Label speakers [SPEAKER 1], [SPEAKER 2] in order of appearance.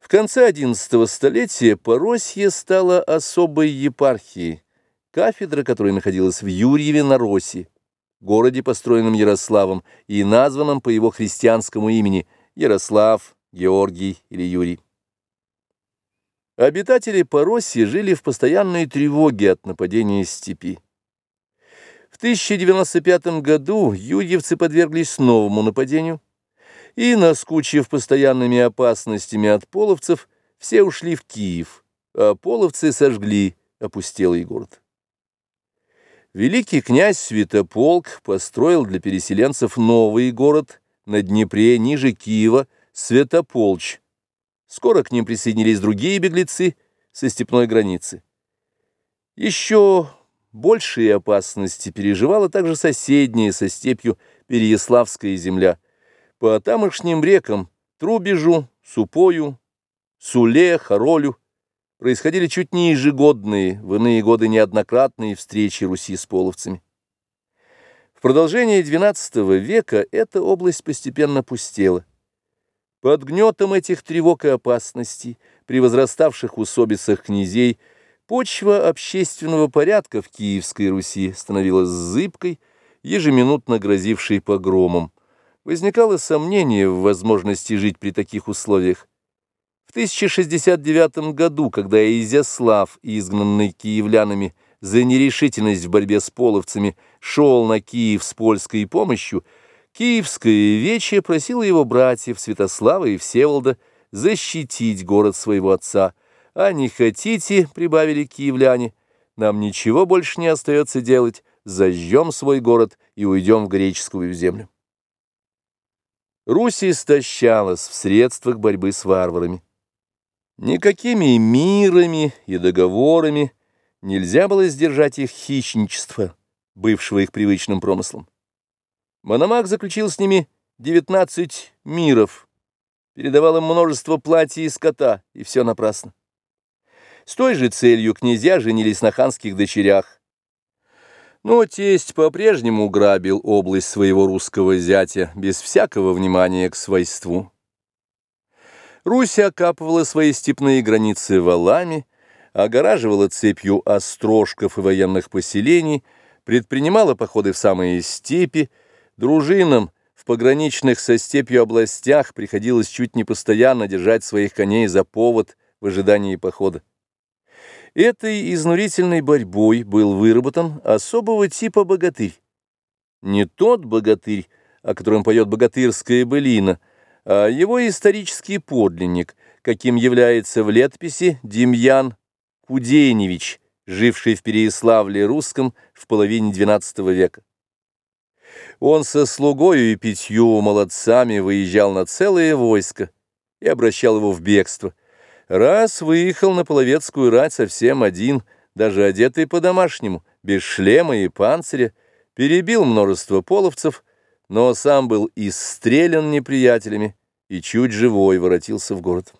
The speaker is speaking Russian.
[SPEAKER 1] В конце XI столетия Поросье стало особой епархией, кафедра которой находилась в Юрьеве на Росе, городе, построенном Ярославом и названном по его христианскому имени Ярослав, Георгий или Юрий. Обитатели Поросья жили в постоянной тревоге от нападения степи. В 1095 году юрьевцы подверглись новому нападению, и, наскучив постоянными опасностями от половцев, все ушли в Киев, а половцы сожгли опустелый город. Великий князь Святополк построил для переселенцев новый город на Днепре ниже Киева, Святополч. Скоро к ним присоединились другие беглецы со степной границы. Еще большие опасности переживала также соседняя со степью Переяславская земля – по тамошним рекам Трубежу, Супою, Суле, Харолю происходили чуть не ежегодные, в иные годы неоднократные встречи Руси с половцами. В продолжение XII века эта область постепенно пустела. Под гнетом этих тревог и опасностей, при возраставших усобицах князей, почва общественного порядка в Киевской Руси становилась зыбкой, ежеминутно грозившей погромом возникало сомнение в возможности жить при таких условиях. В 1069 году, когда Изяслав, изгнанный киевлянами за нерешительность в борьбе с половцами, шел на Киев с польской помощью, Киевское вече просило его братьев Святослава и Всеволода защитить город своего отца. «А не хотите, — прибавили киевляне, — нам ничего больше не остается делать, зажжем свой город и уйдем в греческую землю». Русь истощалась в средствах борьбы с варварами. Никакими мирами и договорами нельзя было сдержать их хищничество, бывшего их привычным промыслом. Мономах заключил с ними 19 миров, передавал им множество платья и скота, и все напрасно. С той же целью князья женились на ханских дочерях, но тесть по-прежнему грабил область своего русского зятя без всякого внимания к свойству. Русь окапывала свои степные границы валами, огораживала цепью острожков и военных поселений, предпринимала походы в самые степи, дружинам в пограничных со степью областях приходилось чуть не постоянно держать своих коней за повод в ожидании похода. Этой изнурительной борьбой был выработан особого типа богатырь. Не тот богатырь, о котором поет богатырская былина, а его исторический подлинник, каким является в летописи Демьян Куденевич, живший в Переяславле русском в половине XII века. Он со слугою и пятью молодцами выезжал на целое войско и обращал его в бегство, Раз выехал на половецкую рать совсем один, даже одетый по-домашнему, без шлема и панциря, перебил множество половцев, но сам был истрелян неприятелями и чуть живой воротился в город.